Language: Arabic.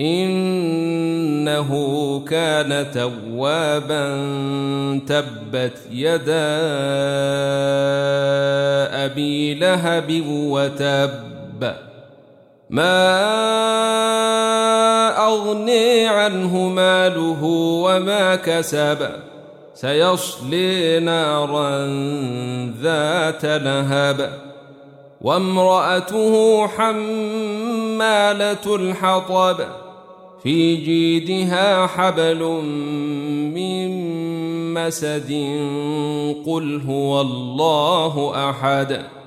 إنه كان توابا تبت يدا أبي لهب وتب. ما أغني عنه ماله وما كسب. سيصلي نارا ذات لهب. وامرأته حمالة الحطب. في جيدها حبل من مسد قل هو الله أحد.